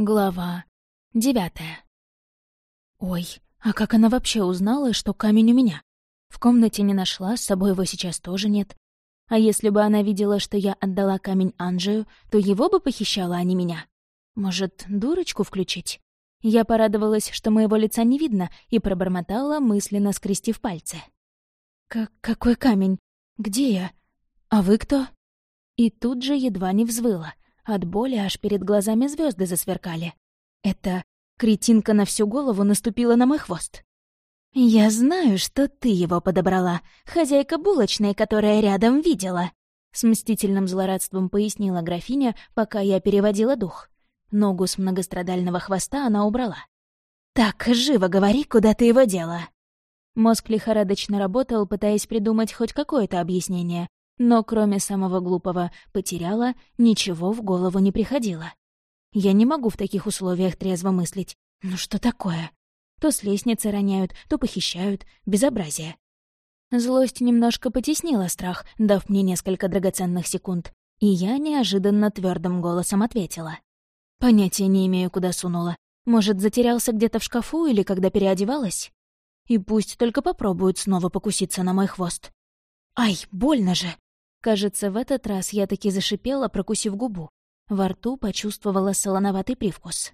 Глава девятая. Ой, а как она вообще узнала, что камень у меня? В комнате не нашла, с собой его сейчас тоже нет. А если бы она видела, что я отдала камень Анджию, то его бы похищала, а не меня. Может, дурочку включить? Я порадовалась, что моего лица не видно, и пробормотала, мысленно скрестив пальцы. «Как какой камень? Где я? А вы кто?» И тут же едва не взвыла. От боли аж перед глазами звезды засверкали. Это кретинка на всю голову наступила на мой хвост. «Я знаю, что ты его подобрала, хозяйка булочной, которая рядом видела», — с мстительным злорадством пояснила графиня, пока я переводила дух. Ногу с многострадального хвоста она убрала. «Так, живо говори, куда ты его дела!» Мозг лихорадочно работал, пытаясь придумать хоть какое-то объяснение, но кроме самого глупого «потеряла», ничего в голову не приходило. Я не могу в таких условиях трезво мыслить. Ну что такое? То с лестницы роняют, то похищают. Безобразие. Злость немножко потеснила страх, дав мне несколько драгоценных секунд, и я неожиданно твердым голосом ответила. Понятия не имею, куда сунула. Может, затерялся где-то в шкафу или когда переодевалась? И пусть только попробуют снова покуситься на мой хвост. Ай, больно же! Кажется, в этот раз я таки зашипела, прокусив губу. Во рту почувствовала солоноватый привкус.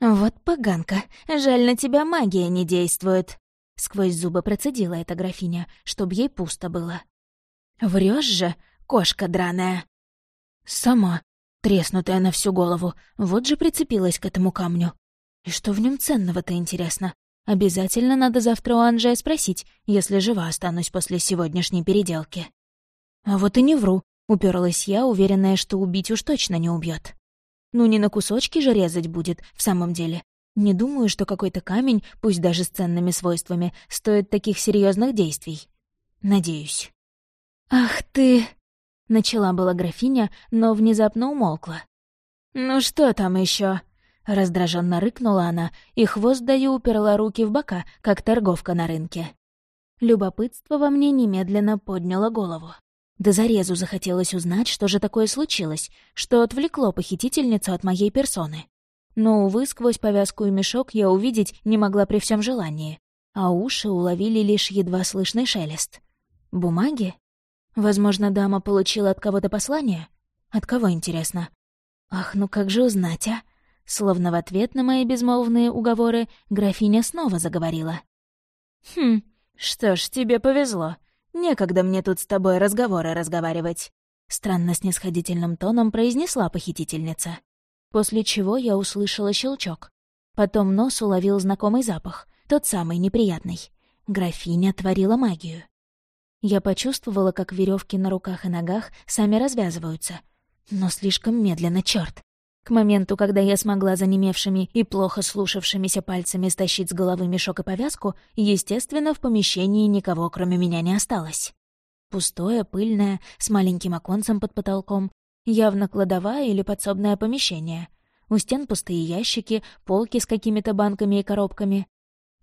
«Вот поганка, жаль, на тебя магия не действует», — сквозь зубы процедила эта графиня, чтоб ей пусто было. Врешь же, кошка драная?» «Сама, треснутая на всю голову, вот же прицепилась к этому камню. И что в нем ценного-то, интересно? Обязательно надо завтра у Анжея спросить, если жива останусь после сегодняшней переделки». А вот и не вру, уперлась я, уверенная, что убить уж точно не убьет. Ну не на кусочки же резать будет, в самом деле. Не думаю, что какой-то камень, пусть даже с ценными свойствами, стоит таких серьезных действий. Надеюсь. «Ах ты!» — начала была графиня, но внезапно умолкла. «Ну что там еще? раздраженно рыкнула она, и хвост даю уперла руки в бока, как торговка на рынке. Любопытство во мне немедленно подняло голову. До зарезу захотелось узнать, что же такое случилось, что отвлекло похитительницу от моей персоны. Но, увы, сквозь повязку и мешок я увидеть не могла при всем желании, а уши уловили лишь едва слышный шелест. Бумаги? Возможно, дама получила от кого-то послание? От кого, интересно? Ах, ну как же узнать, а? Словно в ответ на мои безмолвные уговоры графиня снова заговорила. «Хм, что ж, тебе повезло. Некогда мне тут с тобой разговоры разговаривать», — странно снисходительным тоном произнесла похитительница. После чего я услышала щелчок. Потом нос уловил знакомый запах, тот самый неприятный. Графиня творила магию. Я почувствовала, как веревки на руках и ногах сами развязываются. Но слишком медленно, черт. К моменту, когда я смогла занемевшими и плохо слушавшимися пальцами стащить с головы мешок и повязку, естественно, в помещении никого, кроме меня, не осталось. Пустое, пыльное, с маленьким оконцем под потолком, явно кладовая или подсобное помещение. У стен пустые ящики, полки с какими-то банками и коробками.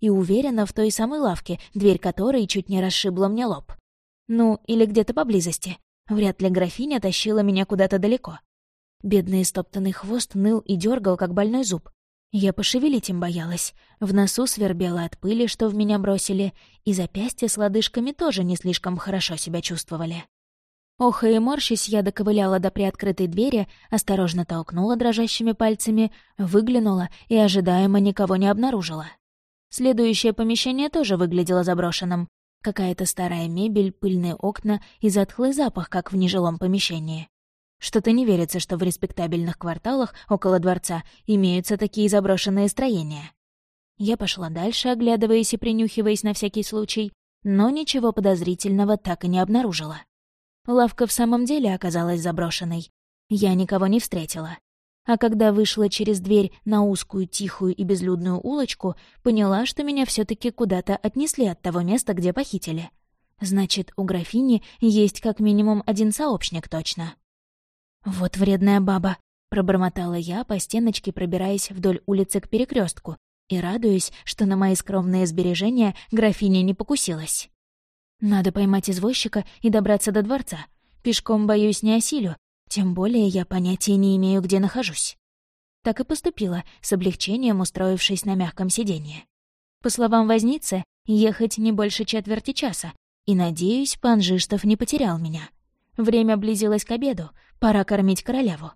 И уверена в той самой лавке, дверь которой чуть не расшибла мне лоб. Ну, или где-то поблизости. Вряд ли графиня тащила меня куда-то далеко. Бедный стоптанный хвост ныл и дергал, как больной зуб. Я пошевелить им боялась. В носу свербело от пыли, что в меня бросили, и запястья с лодыжками тоже не слишком хорошо себя чувствовали. Охо и морщись, я доковыляла до приоткрытой двери, осторожно толкнула дрожащими пальцами, выглянула и ожидаемо никого не обнаружила. Следующее помещение тоже выглядело заброшенным. Какая-то старая мебель, пыльные окна и затхлый запах, как в нежилом помещении. Что-то не верится, что в респектабельных кварталах около дворца имеются такие заброшенные строения. Я пошла дальше, оглядываясь и принюхиваясь на всякий случай, но ничего подозрительного так и не обнаружила. Лавка в самом деле оказалась заброшенной. Я никого не встретила. А когда вышла через дверь на узкую, тихую и безлюдную улочку, поняла, что меня все таки куда-то отнесли от того места, где похитили. Значит, у графини есть как минимум один сообщник точно. «Вот вредная баба», — пробормотала я, по стеночке пробираясь вдоль улицы к перекрестку и радуясь, что на мои скромные сбережения графиня не покусилась. «Надо поймать извозчика и добраться до дворца. Пешком, боюсь, не осилю, тем более я понятия не имею, где нахожусь». так и поступила, с облегчением устроившись на мягком сиденье. По словам возницы, ехать не больше четверти часа, и, надеюсь, пан Жиштов не потерял меня. Время близилось к обеду, пора кормить королеву.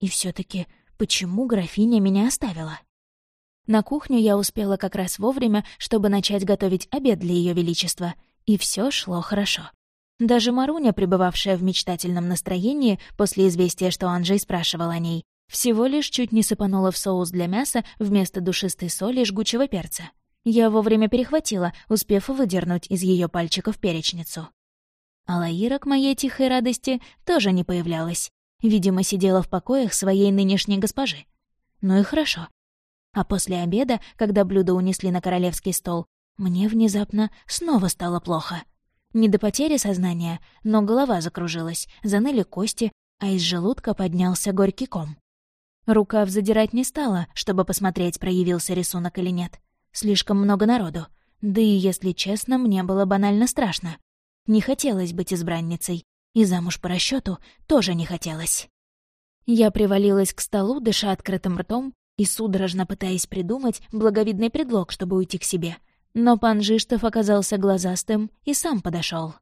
И все таки почему графиня меня оставила? На кухню я успела как раз вовремя, чтобы начать готовить обед для Ее Величества, и все шло хорошо. Даже Маруня, пребывавшая в мечтательном настроении после известия, что Анджей спрашивал о ней, всего лишь чуть не сыпанула в соус для мяса вместо душистой соли жгучего перца. Я вовремя перехватила, успев выдернуть из ее пальчиков перечницу. А Лаира, к моей тихой радости, тоже не появлялась. Видимо, сидела в покоях своей нынешней госпожи. Ну и хорошо. А после обеда, когда блюда унесли на королевский стол, мне внезапно снова стало плохо. Не до потери сознания, но голова закружилась, заныли кости, а из желудка поднялся горький ком. Рукав задирать не стала, чтобы посмотреть, проявился рисунок или нет. Слишком много народу. Да и, если честно, мне было банально страшно. Не хотелось быть избранницей. И замуж по расчету тоже не хотелось. Я привалилась к столу, дыша открытым ртом и судорожно пытаясь придумать благовидный предлог, чтобы уйти к себе. Но пан Жиштов оказался глазастым и сам подошел.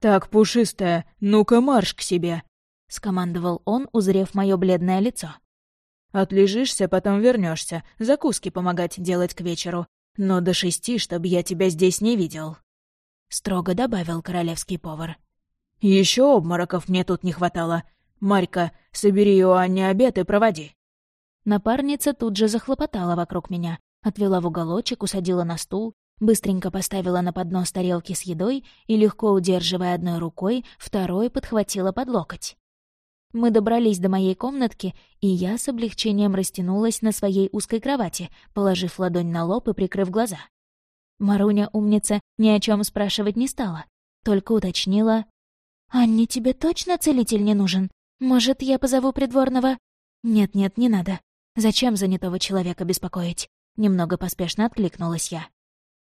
«Так, пушистая, ну-ка марш к себе!» — скомандовал он, узрев мое бледное лицо. Отлежишься, потом вернешься, закуски помогать делать к вечеру. Но до шести, чтобы я тебя здесь не видел. Строго добавил королевский повар. Еще обмороков мне тут не хватало. Марька, собери Иоанне обед и проводи. Напарница тут же захлопотала вокруг меня, отвела в уголочек, усадила на стул, быстренько поставила на поднос тарелки с едой и, легко удерживая одной рукой, второй подхватила под локоть. Мы добрались до моей комнатки, и я с облегчением растянулась на своей узкой кровати, положив ладонь на лоб и прикрыв глаза. Маруня, умница, ни о чем спрашивать не стала, только уточнила. «Анне, тебе точно целитель не нужен? Может, я позову придворного?» «Нет-нет, не надо. Зачем занятого человека беспокоить?» Немного поспешно откликнулась я.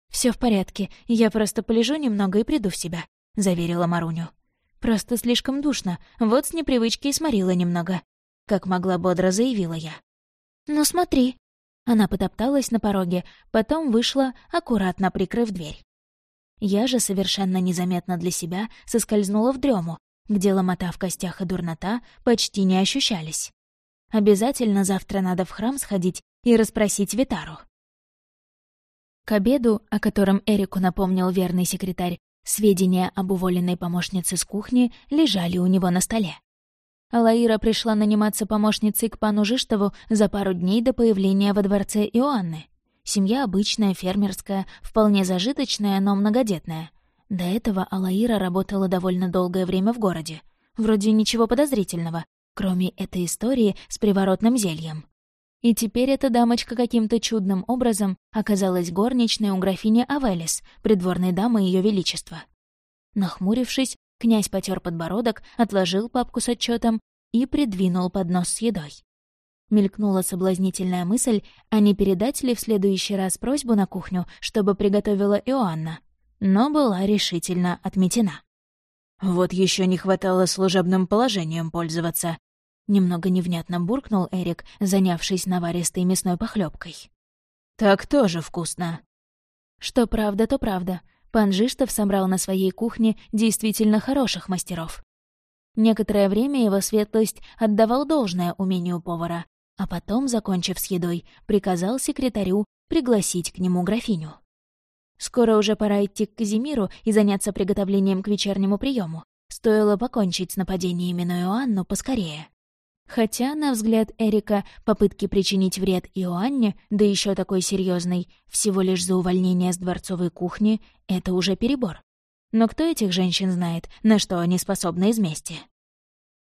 Все в порядке, я просто полежу немного и приду в себя», — заверила Маруню. Просто слишком душно, вот с непривычки и сморила немного. Как могла бодро заявила я. «Ну смотри». Она потопталась на пороге, потом вышла, аккуратно прикрыв дверь. Я же совершенно незаметно для себя соскользнула в дрему, где ломота в костях и дурнота почти не ощущались. Обязательно завтра надо в храм сходить и расспросить Витару. К обеду, о котором Эрику напомнил верный секретарь, Сведения об уволенной помощнице с кухни лежали у него на столе. Алаира пришла наниматься помощницей к пану Жиштову за пару дней до появления во дворце Иоанны. Семья обычная, фермерская, вполне зажиточная, но многодетная. До этого Алаира работала довольно долгое время в городе. Вроде ничего подозрительного, кроме этой истории с приворотным зельем. И теперь эта дамочка каким-то чудным образом оказалась горничной у графини Авелис, придворной дамы Ее Величества. Нахмурившись, князь потер подбородок, отложил папку с отчетом и придвинул поднос с едой. Мелькнула соблазнительная мысль, а не передать ли в следующий раз просьбу на кухню, чтобы приготовила Иоанна, но была решительно отметена. «Вот еще не хватало служебным положением пользоваться», Немного невнятно буркнул Эрик, занявшись наваристой мясной похлебкой. «Так тоже вкусно». Что правда, то правда. Пан Жиштов собрал на своей кухне действительно хороших мастеров. Некоторое время его светлость отдавал должное умению повара, а потом, закончив с едой, приказал секретарю пригласить к нему графиню. Скоро уже пора идти к Казимиру и заняться приготовлением к вечернему приему. Стоило покончить с нападениями на Иоанну поскорее. Хотя, на взгляд Эрика, попытки причинить вред Иоанне, да еще такой серьезный, всего лишь за увольнение с дворцовой кухни, это уже перебор. Но кто этих женщин знает, на что они способны из мести?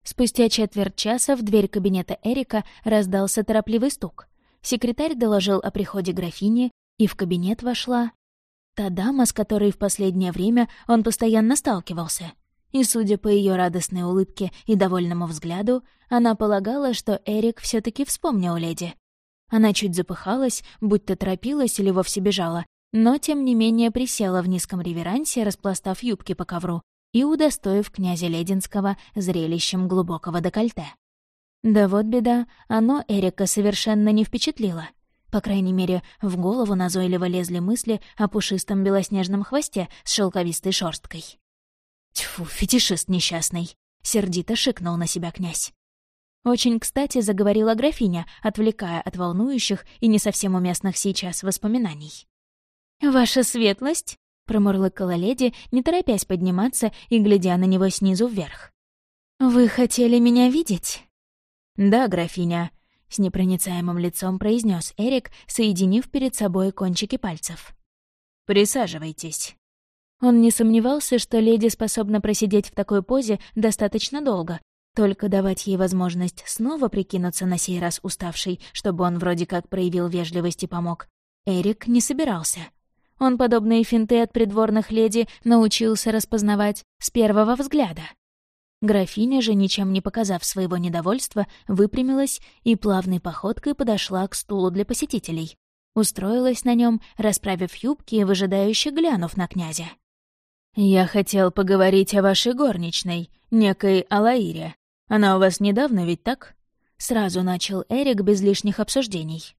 Спустя четверть часа в дверь кабинета Эрика раздался торопливый стук. Секретарь доложил о приходе графини, и в кабинет вошла та дама, с которой в последнее время он постоянно сталкивался — и, судя по ее радостной улыбке и довольному взгляду, она полагала, что Эрик все таки вспомнил леди. Она чуть запыхалась, будто торопилась или вовсе бежала, но, тем не менее, присела в низком реверансе, распластав юбки по ковру и удостоив князя Лединского зрелищем глубокого декольте. Да вот беда, оно Эрика совершенно не впечатлило. По крайней мере, в голову назойливо лезли мысли о пушистом белоснежном хвосте с шелковистой шорсткой. Тьфу, фетишист несчастный. Сердито шикнул на себя князь. Очень кстати заговорила графиня, отвлекая от волнующих и не совсем уместных сейчас воспоминаний. «Ваша светлость?» — промурлыкала леди, не торопясь подниматься и глядя на него снизу вверх. «Вы хотели меня видеть?» «Да, графиня», — с непроницаемым лицом произнес Эрик, соединив перед собой кончики пальцев. «Присаживайтесь». Он не сомневался, что леди способна просидеть в такой позе достаточно долго, только давать ей возможность снова прикинуться на сей раз уставшей, чтобы он вроде как проявил вежливость и помог, Эрик не собирался. Он подобные финты от придворных леди научился распознавать с первого взгляда. Графиня же, ничем не показав своего недовольства, выпрямилась и плавной походкой подошла к стулу для посетителей. Устроилась на нем, расправив юбки и выжидающе глянув на князя. «Я хотел поговорить о вашей горничной, некой Алаире. Она у вас недавно ведь так?» Сразу начал Эрик без лишних обсуждений.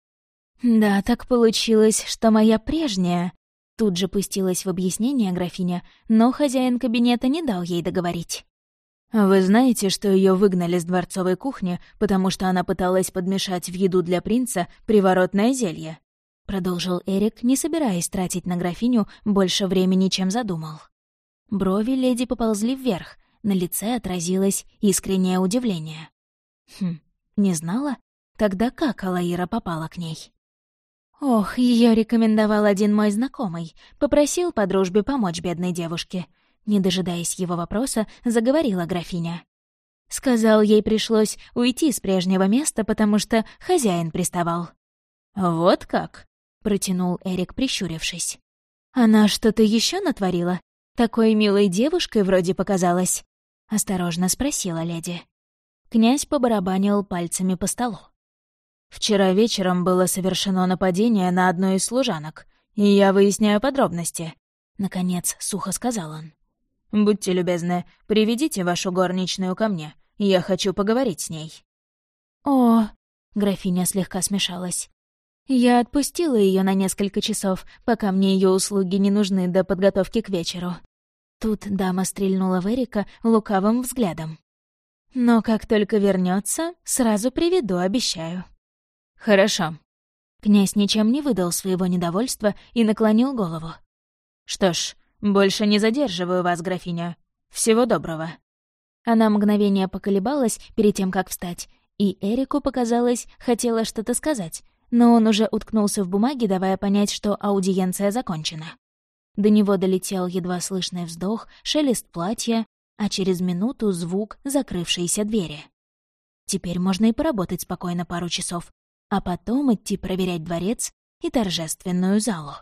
«Да, так получилось, что моя прежняя...» Тут же пустилась в объяснение графиня, но хозяин кабинета не дал ей договорить. «Вы знаете, что ее выгнали с дворцовой кухни, потому что она пыталась подмешать в еду для принца приворотное зелье?» Продолжил Эрик, не собираясь тратить на графиню больше времени, чем задумал. Брови леди поползли вверх, на лице отразилось искреннее удивление. Хм, не знала? Тогда как Алаира попала к ней? Ох, ее рекомендовал один мой знакомый, попросил по дружбе помочь бедной девушке. Не дожидаясь его вопроса, заговорила графиня. Сказал, ей пришлось уйти с прежнего места, потому что хозяин приставал. «Вот как?» — протянул Эрик, прищурившись. «Она что-то еще натворила? Такой милой девушкой вроде показалась?» — осторожно спросила леди. Князь побарабанил пальцами по столу. «Вчера вечером было совершено нападение на одну из служанок, и я выясняю подробности», — наконец сухо сказал он. «Будьте любезны, приведите вашу горничную ко мне. Я хочу поговорить с ней». «О!» — графиня слегка смешалась. «Я отпустила ее на несколько часов, пока мне ее услуги не нужны до подготовки к вечеру». Тут дама стрельнула в Эрика лукавым взглядом. «Но как только вернется, сразу приведу, обещаю». «Хорошо». Князь ничем не выдал своего недовольства и наклонил голову. «Что ж, больше не задерживаю вас, графиня. Всего доброго». Она мгновение поколебалась перед тем, как встать, и Эрику, показалось, хотела что-то сказать, но он уже уткнулся в бумаги, давая понять, что аудиенция закончена. До него долетел едва слышный вздох, шелест платья, а через минуту звук закрывшейся двери. Теперь можно и поработать спокойно пару часов, а потом идти проверять дворец и торжественную залу.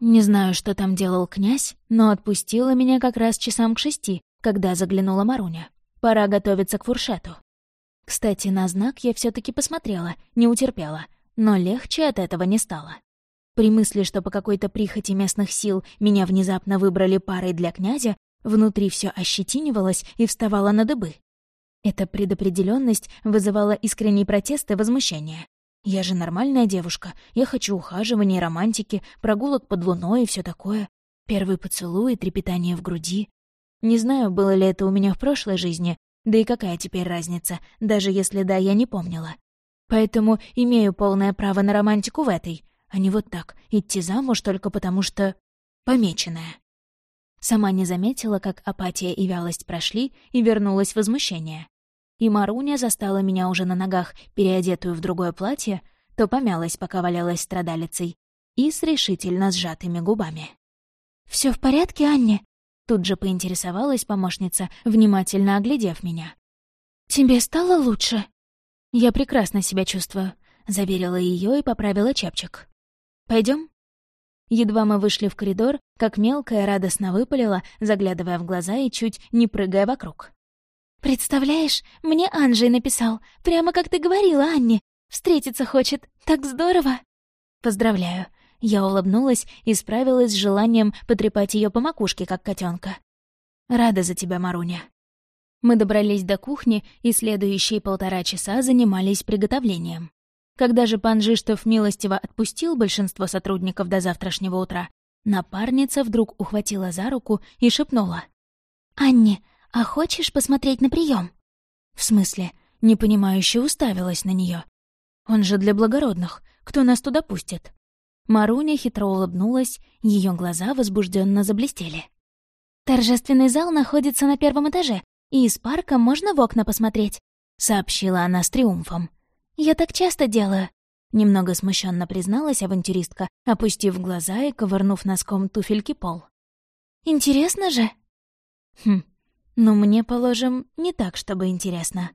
Не знаю, что там делал князь, но отпустила меня как раз часам к шести, когда заглянула Маруня. Пора готовиться к фуршету. Кстати, на знак я все таки посмотрела, не утерпела, но легче от этого не стало. При мысли, что по какой-то прихоти местных сил меня внезапно выбрали парой для князя, внутри все ощетинивалось и вставало на дыбы. Эта предопределенность вызывала искренний протест и возмущение. Я же нормальная девушка, я хочу ухаживания, романтики, прогулок под луной и все такое. Первый поцелуй трепетание в груди. Не знаю, было ли это у меня в прошлой жизни, да и какая теперь разница, даже если да, я не помнила. Поэтому имею полное право на романтику в этой, а не вот так, идти замуж только потому что... помеченная. Сама не заметила, как апатия и вялость прошли, и вернулось возмущение и Маруня застала меня уже на ногах, переодетую в другое платье, то помялась, пока валялась страдалицей, и с решительно сжатыми губами. Все в порядке, Анне?» Тут же поинтересовалась помощница, внимательно оглядев меня. «Тебе стало лучше?» «Я прекрасно себя чувствую», — заверила ее и поправила чепчик. Пойдем? Едва мы вышли в коридор, как мелкая радостно выпалила, заглядывая в глаза и чуть не прыгая вокруг. «Представляешь, мне Анжей написал, прямо как ты говорила, Анне. Встретиться хочет. Так здорово!» «Поздравляю!» Я улыбнулась и справилась с желанием потрепать ее по макушке, как котенка. «Рада за тебя, Маруня». Мы добрались до кухни и следующие полтора часа занимались приготовлением. Когда же пан Жиштов милостиво отпустил большинство сотрудников до завтрашнего утра, напарница вдруг ухватила за руку и шепнула. «Анне, а хочешь посмотреть на прием? «В смысле?» Непонимающе уставилась на нее. «Он же для благородных. Кто нас туда пустит?» Маруня хитро улыбнулась, ее глаза возбужденно заблестели. «Торжественный зал находится на первом этаже, и из парка можно в окна посмотреть», — сообщила она с триумфом. «Я так часто делаю», — немного смущенно призналась авантюристка, опустив глаза и ковырнув носком туфельки пол. «Интересно же?» «Хм, ну мне, положим, не так, чтобы интересно».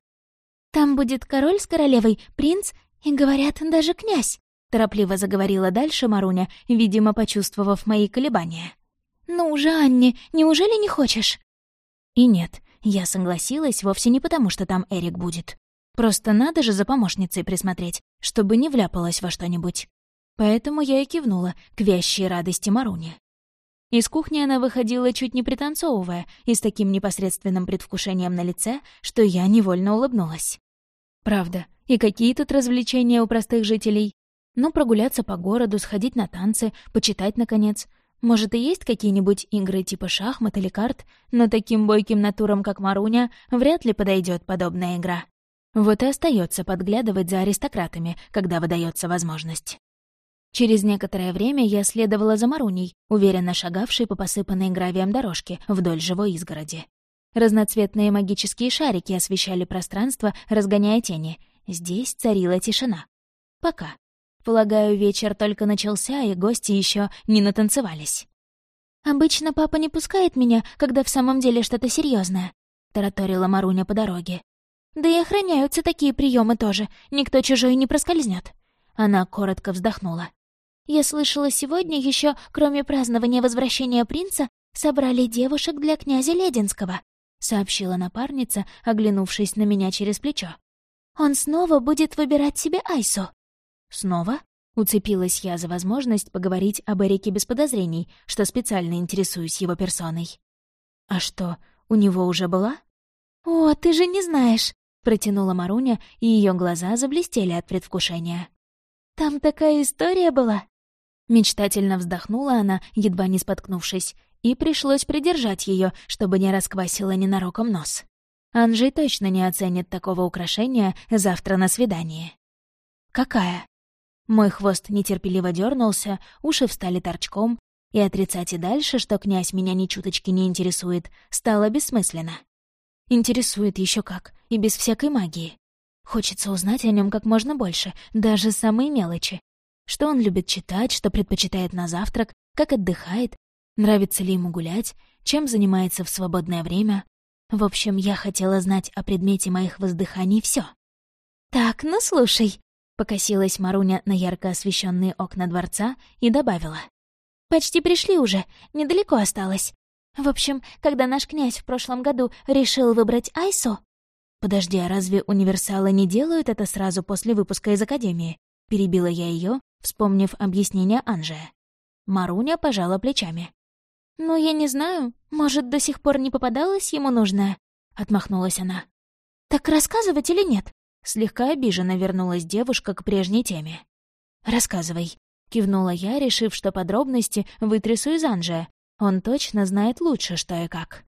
«Там будет король с королевой, принц и, говорят, даже князь», — торопливо заговорила дальше Маруня, видимо, почувствовав мои колебания. «Ну уже, Анне, неужели не хочешь?» И нет, я согласилась вовсе не потому, что там Эрик будет. Просто надо же за помощницей присмотреть, чтобы не вляпалась во что-нибудь. Поэтому я и кивнула к вящей радости Маруни. Из кухни она выходила чуть не пританцовывая и с таким непосредственным предвкушением на лице, что я невольно улыбнулась. Правда, и какие тут развлечения у простых жителей? Ну, прогуляться по городу, сходить на танцы, почитать, наконец. Может, и есть какие-нибудь игры типа шахмат или карт, но таким бойким натурам, как Маруня, вряд ли подойдет подобная игра. Вот и остается подглядывать за аристократами, когда выдается возможность. Через некоторое время я следовала за Маруней, уверенно шагавшей по посыпанной гравием дорожке вдоль живой изгороди. Разноцветные магические шарики освещали пространство, разгоняя тени. Здесь царила тишина. Пока. Полагаю, вечер только начался, и гости еще не натанцевались. «Обычно папа не пускает меня, когда в самом деле что-то серьезное, тараторила Маруня по дороге. «Да и охраняются такие приемы тоже, никто чужой не проскользнет. Она коротко вздохнула. «Я слышала, сегодня еще, кроме празднования возвращения принца, собрали девушек для князя Лединского», — сообщила напарница, оглянувшись на меня через плечо. «Он снова будет выбирать себе Айсу». «Снова?» — уцепилась я за возможность поговорить об Эрике без подозрений, что специально интересуюсь его персоной. «А что, у него уже была?» «О, ты же не знаешь!» — протянула Маруня, и ее глаза заблестели от предвкушения. «Там такая история была!» Мечтательно вздохнула она, едва не споткнувшись, и пришлось придержать ее, чтобы не расквасила ненароком нос. Анжей точно не оценит такого украшения завтра на свидании. «Какая?» Мой хвост нетерпеливо дернулся, уши встали торчком, и отрицать и дальше, что князь меня ни чуточки не интересует, стало бессмысленно. Интересует еще как, и без всякой магии. Хочется узнать о нем как можно больше, даже самые мелочи. Что он любит читать, что предпочитает на завтрак, как отдыхает, нравится ли ему гулять, чем занимается в свободное время. В общем, я хотела знать о предмете моих воздыханий все. «Так, ну слушай», Покосилась Маруня на ярко освещенные окна дворца и добавила. «Почти пришли уже, недалеко осталось. В общем, когда наш князь в прошлом году решил выбрать Айсу...» «Подожди, а разве универсалы не делают это сразу после выпуска из Академии?» Перебила я ее, вспомнив объяснение Анжея. Маруня пожала плечами. «Ну, я не знаю. Может, до сих пор не попадалось ему нужное?» — отмахнулась она. «Так рассказывать или нет?» Слегка обиженно вернулась девушка к прежней теме. «Рассказывай», — кивнула я, решив, что подробности вытрясу из Анжия. Он точно знает лучше, что и как.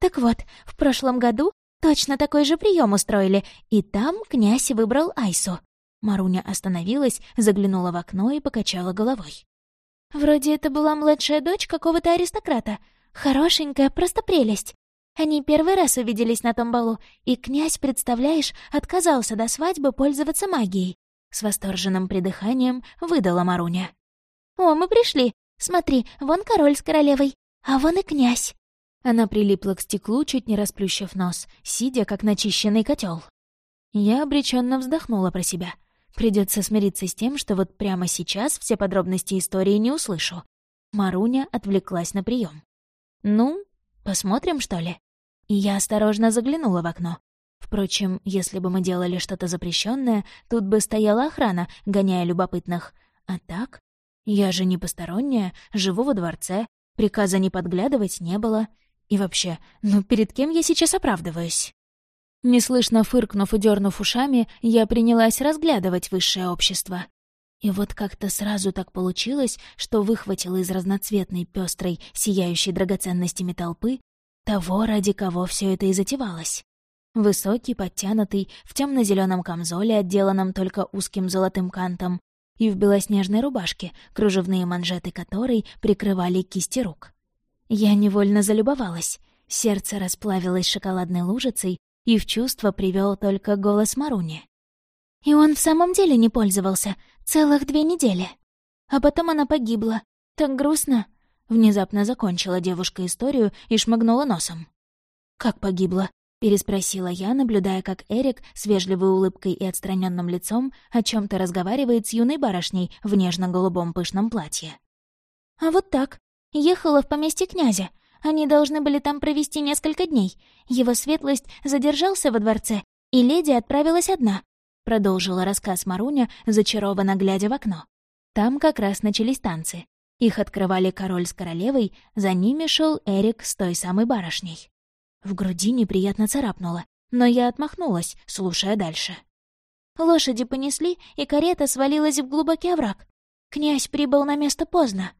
«Так вот, в прошлом году точно такой же прием устроили, и там князь выбрал Айсу». Маруня остановилась, заглянула в окно и покачала головой. «Вроде это была младшая дочь какого-то аристократа. Хорошенькая, просто прелесть. Они первый раз увиделись на том балу, и князь, представляешь, отказался до свадьбы пользоваться магией. С восторженным придыханием выдала Маруня. «О, мы пришли. Смотри, вон король с королевой, а вон и князь». Она прилипла к стеклу, чуть не расплющив нос, сидя, как начищенный котел. Я обреченно вздохнула про себя. Придется смириться с тем, что вот прямо сейчас все подробности истории не услышу. Маруня отвлеклась на прием. «Ну, посмотрим, что ли?» и я осторожно заглянула в окно. Впрочем, если бы мы делали что-то запрещенное, тут бы стояла охрана, гоняя любопытных. А так? Я же не посторонняя, живу во дворце, приказа не подглядывать не было. И вообще, ну перед кем я сейчас оправдываюсь? Неслышно фыркнув и дернув ушами, я принялась разглядывать высшее общество. И вот как-то сразу так получилось, что выхватила из разноцветной, пестрой, сияющей драгоценностями толпы того, ради кого все это и затевалось. Высокий, подтянутый, в темно зеленом камзоле, отделанном только узким золотым кантом, и в белоснежной рубашке, кружевные манжеты которой прикрывали кисти рук. Я невольно залюбовалась. Сердце расплавилось шоколадной лужицей, и в чувство привел только голос Маруни. И он в самом деле не пользовался. Целых две недели. А потом она погибла. Так грустно. Внезапно закончила девушка историю и шмыгнула носом. «Как погибла?» — переспросила я, наблюдая, как Эрик с вежливой улыбкой и отстраненным лицом о чем то разговаривает с юной барышней в нежно-голубом пышном платье. «А вот так. Ехала в поместье князя. Они должны были там провести несколько дней. Его светлость задержался во дворце, и леди отправилась одна. — продолжила рассказ Маруня, зачарованно глядя в окно. Там как раз начались танцы. Их открывали король с королевой, за ними шел Эрик с той самой барышней. В груди неприятно царапнуло, но я отмахнулась, слушая дальше. Лошади понесли, и карета свалилась в глубокий овраг. Князь прибыл на место поздно.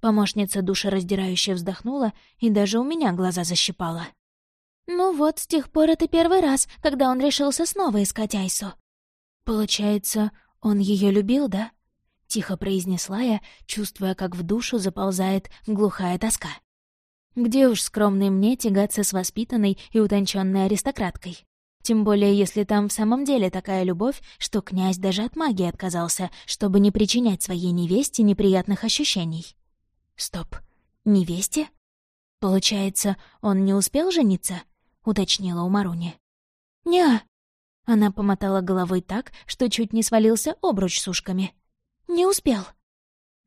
Помощница душераздирающе вздохнула, и даже у меня глаза защипала. Ну вот, с тех пор это первый раз, когда он решился снова искать Айсу. «Получается, он ее любил, да?» — тихо произнесла я, чувствуя, как в душу заползает глухая тоска. «Где уж скромный мне тягаться с воспитанной и утонченной аристократкой? Тем более, если там в самом деле такая любовь, что князь даже от магии отказался, чтобы не причинять своей невесте неприятных ощущений. Стоп, невесте? Получается, он не успел жениться?» — уточнила у Маруни. «Не, она помотала головой так, что чуть не свалился обруч с ушками. «Не успел».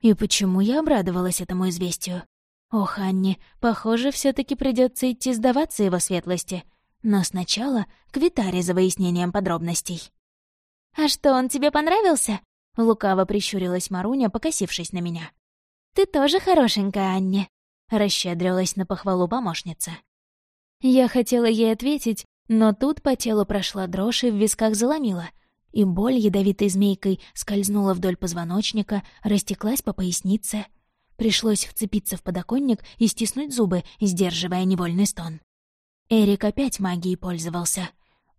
И почему я обрадовалась этому известию? Ох, Анни, похоже, все таки придется идти сдаваться его светлости. Но сначала к Витаре за выяснением подробностей. «А что, он тебе понравился?» — лукаво прищурилась Маруня, покосившись на меня. «Ты тоже хорошенькая, Анни», — расщедрилась на похвалу помощница. Я хотела ей ответить, но тут по телу прошла дрожь и в висках заломила, и боль ядовитой змейкой скользнула вдоль позвоночника, растеклась по пояснице. Пришлось вцепиться в подоконник и стиснуть зубы, сдерживая невольный стон. Эрик опять магией пользовался.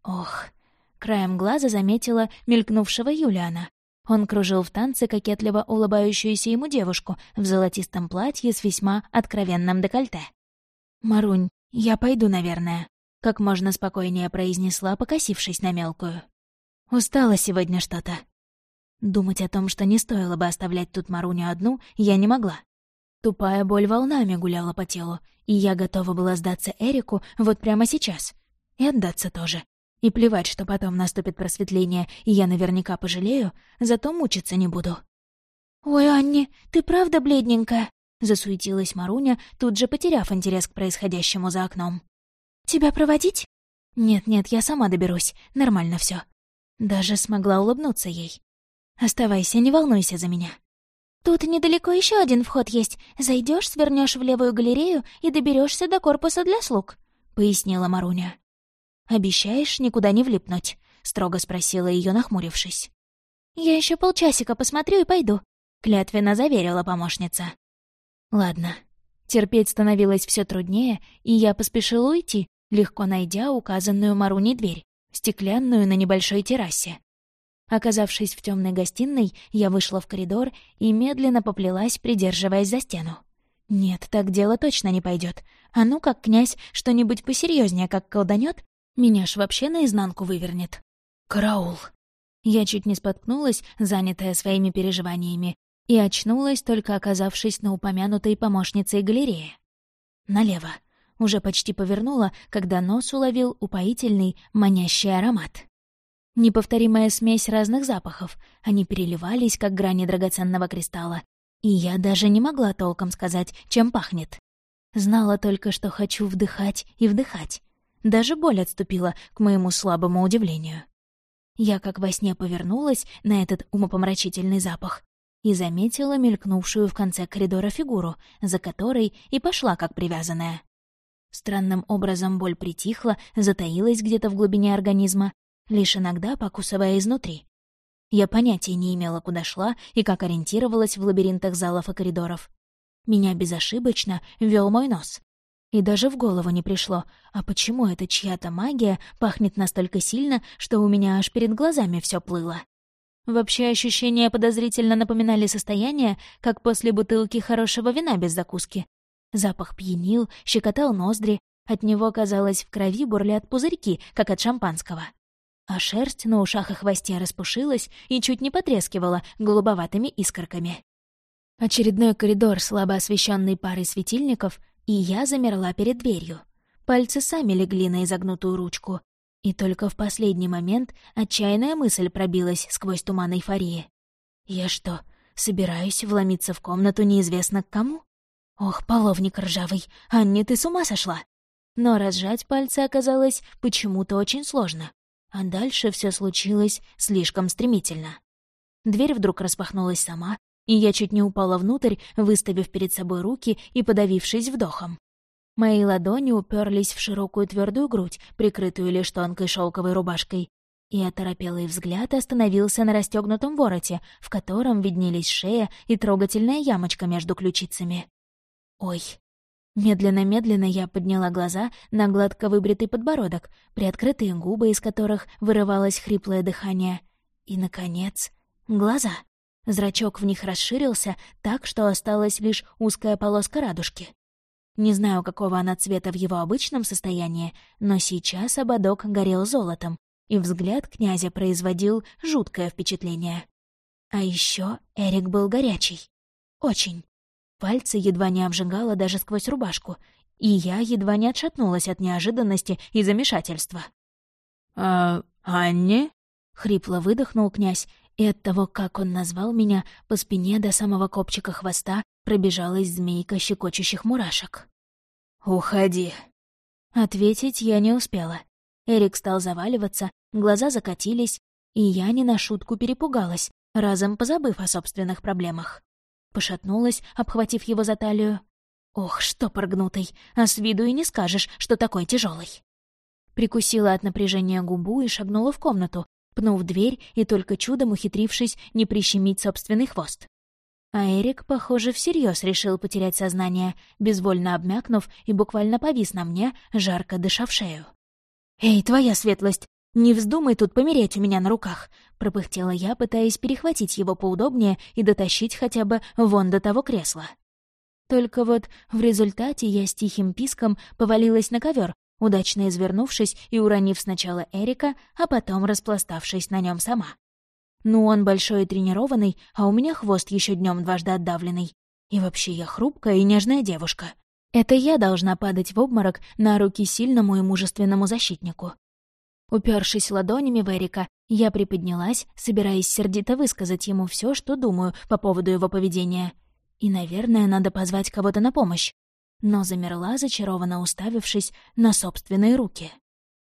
Ох, краем глаза заметила мелькнувшего Юлиана. Он кружил в танце кокетливо улыбающуюся ему девушку в золотистом платье с весьма откровенным декольте. «Марунь, я пойду, наверное», — как можно спокойнее произнесла, покосившись на мелкую. «Устала сегодня что-то». Думать о том, что не стоило бы оставлять тут Маруню одну, я не могла. Тупая боль волнами гуляла по телу, и я готова была сдаться Эрику вот прямо сейчас. И отдаться тоже. И плевать, что потом наступит просветление, и я наверняка пожалею, зато мучиться не буду. «Ой, Анни, ты правда бледненькая?» — засуетилась Маруня, тут же потеряв интерес к происходящему за окном. «Тебя проводить?» «Нет-нет, я сама доберусь. Нормально все. Даже смогла улыбнуться ей. «Оставайся, не волнуйся за меня». «Тут недалеко еще один вход есть. Зайдешь, свернешь в левую галерею и доберешься до корпуса для слуг», — пояснила Маруня. «Обещаешь никуда не влипнуть?» — строго спросила ее, нахмурившись. «Я еще полчасика посмотрю и пойду», — клятвенно заверила помощница. «Ладно». Терпеть становилось все труднее, и я поспешила уйти, легко найдя указанную Маруней дверь, стеклянную на небольшой террасе. Оказавшись в темной гостиной, я вышла в коридор и медленно поплелась, придерживаясь за стену. Нет, так дело точно не пойдет. А ну как князь что-нибудь посерьезнее, как колданет, меня ж вообще наизнанку вывернет. Караул. Я чуть не споткнулась, занятая своими переживаниями, и очнулась, только оказавшись на упомянутой помощницей галерее. Налево уже почти повернула, когда нос уловил упоительный, манящий аромат. Неповторимая смесь разных запахов, они переливались, как грани драгоценного кристалла, и я даже не могла толком сказать, чем пахнет. Знала только, что хочу вдыхать и вдыхать. Даже боль отступила, к моему слабому удивлению. Я как во сне повернулась на этот умопомрачительный запах и заметила мелькнувшую в конце коридора фигуру, за которой и пошла как привязанная. Странным образом боль притихла, затаилась где-то в глубине организма, лишь иногда покусывая изнутри. Я понятия не имела, куда шла и как ориентировалась в лабиринтах залов и коридоров. Меня безошибочно вел мой нос. И даже в голову не пришло, а почему эта чья-то магия пахнет настолько сильно, что у меня аж перед глазами все плыло. Вообще ощущения подозрительно напоминали состояние, как после бутылки хорошего вина без закуски. Запах пьянил, щекотал ноздри, от него, казалось, в крови бурлят пузырьки, как от шампанского. А шерсть на ушах и хвосте распушилась и чуть не потрескивала голубоватыми искорками. Очередной коридор, слабо освещенный парой светильников, и я замерла перед дверью. Пальцы сами легли на изогнутую ручку. И только в последний момент отчаянная мысль пробилась сквозь туман эйфории. «Я что, собираюсь вломиться в комнату неизвестно к кому?» Ох, половник ржавый, Анне, ты с ума сошла? Но разжать пальцы оказалось почему-то очень сложно. А дальше все случилось слишком стремительно. Дверь вдруг распахнулась сама, и я чуть не упала внутрь, выставив перед собой руки и подавившись вдохом. Мои ладони уперлись в широкую твердую грудь, прикрытую лишь тонкой шелковой рубашкой, и оторопелый взгляд остановился на расстегнутом вороте, в котором виднелись шея и трогательная ямочка между ключицами. Ой. Медленно-медленно я подняла глаза на гладко выбритый подбородок, приоткрытые губы, из которых вырывалось хриплое дыхание. И, наконец, глаза. Зрачок в них расширился так, что осталась лишь узкая полоска радужки. Не знаю, какого она цвета в его обычном состоянии, но сейчас ободок горел золотом, и взгляд князя производил жуткое впечатление. А еще Эрик был горячий. Очень. Пальцы едва не обжигало даже сквозь рубашку, и я едва не отшатнулась от неожиданности и замешательства. «А... Анне?» — хрипло выдохнул князь, и от того, как он назвал меня, по спине до самого копчика хвоста пробежалась змейка щекочущих мурашек. «Уходи!» Ответить я не успела. Эрик стал заваливаться, глаза закатились, и я не на шутку перепугалась, разом позабыв о собственных проблемах. Пошатнулась, обхватив его за талию. Ох, что прогнутый, а с виду и не скажешь, что такой тяжелый. Прикусила от напряжения губу и шагнула в комнату, пнув дверь и только чудом ухитрившись не прищемить собственный хвост. А Эрик, похоже, всерьез решил потерять сознание, безвольно обмякнув и буквально повис на мне, жарко дыша шею. «Эй, твоя светлость, «Не вздумай тут помереть у меня на руках», — пропыхтела я, пытаясь перехватить его поудобнее и дотащить хотя бы вон до того кресла. Только вот в результате я с тихим писком повалилась на ковер, удачно извернувшись и уронив сначала Эрика, а потом распластавшись на нем сама. Ну, он большой и тренированный, а у меня хвост еще днем дважды отдавленный. И вообще я хрупкая и нежная девушка. Это я должна падать в обморок на руки сильному и мужественному защитнику. Упершись ладонями в Эрика, я приподнялась, собираясь сердито высказать ему все, что думаю по поводу его поведения. И, наверное, надо позвать кого-то на помощь. Но замерла, зачарованно уставившись на собственные руки.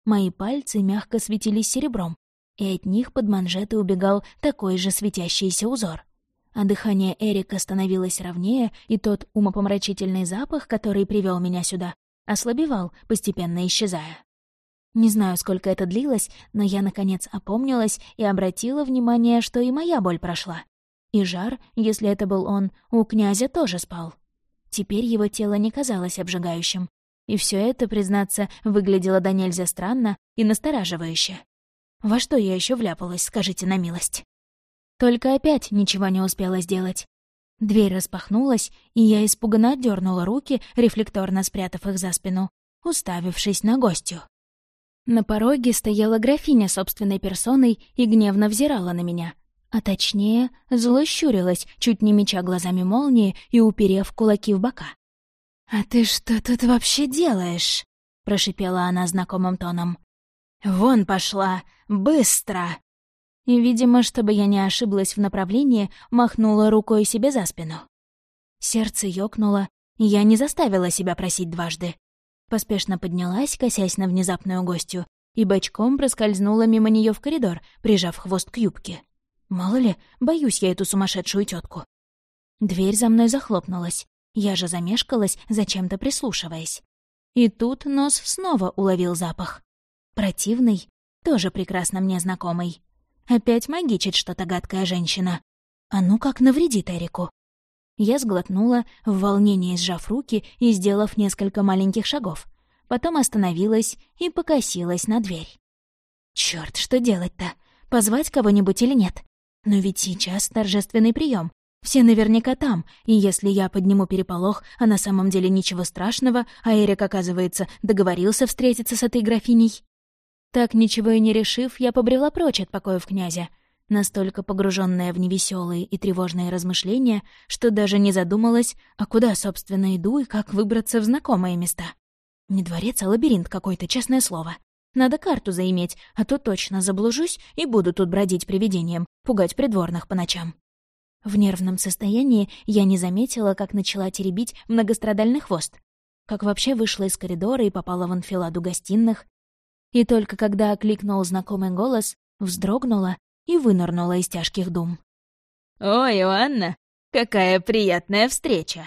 Мои пальцы мягко светились серебром, и от них под манжеты убегал такой же светящийся узор. А дыхание Эрика становилось ровнее, и тот умопомрачительный запах, который привел меня сюда, ослабевал, постепенно исчезая. Не знаю, сколько это длилось, но я, наконец, опомнилась и обратила внимание, что и моя боль прошла. И жар, если это был он, у князя тоже спал. Теперь его тело не казалось обжигающим. И все это, признаться, выглядело до нельзя странно и настораживающе. Во что я еще вляпалась, скажите на милость? Только опять ничего не успела сделать. Дверь распахнулась, и я испуганно отдернула руки, рефлекторно спрятав их за спину, уставившись на гостю. На пороге стояла графиня собственной персоной и гневно взирала на меня. А точнее, зло щурилась, чуть не меча глазами молнии и уперев кулаки в бока. «А ты что тут вообще делаешь?» — прошипела она знакомым тоном. «Вон пошла! Быстро!» И, видимо, чтобы я не ошиблась в направлении, махнула рукой себе за спину. Сердце ёкнуло, я не заставила себя просить дважды. Поспешно поднялась, косясь на внезапную гостью, и бочком проскользнула мимо нее в коридор, прижав хвост к юбке. Мало ли, боюсь я эту сумасшедшую тетку. Дверь за мной захлопнулась. Я же замешкалась, зачем-то прислушиваясь. И тут нос снова уловил запах. Противный, тоже прекрасно мне знакомый. Опять магичит что-то гадкая женщина. А ну как навредит Эрику. Я сглотнула, в волнении сжав руки и сделав несколько маленьких шагов. Потом остановилась и покосилась на дверь. Черт, что делать-то? Позвать кого-нибудь или нет? Но ведь сейчас торжественный прием. Все наверняка там, и если я подниму переполох, а на самом деле ничего страшного, а Эрик, оказывается, договорился встретиться с этой графиней. Так ничего и не решив, я побрела прочь от покоев князя, настолько погруженная в невеселые и тревожные размышления, что даже не задумалась, а куда, собственно, иду и как выбраться в знакомые места. Не дворец, а лабиринт какой-то, честное слово. Надо карту заиметь, а то точно заблужусь и буду тут бродить привидением, пугать придворных по ночам. В нервном состоянии я не заметила, как начала теребить многострадальный хвост, как вообще вышла из коридора и попала в анфиладу гостиных, и только когда окликнул знакомый голос, вздрогнула и вынырнула из тяжких дум. «Ой, Иоанна, какая приятная встреча!»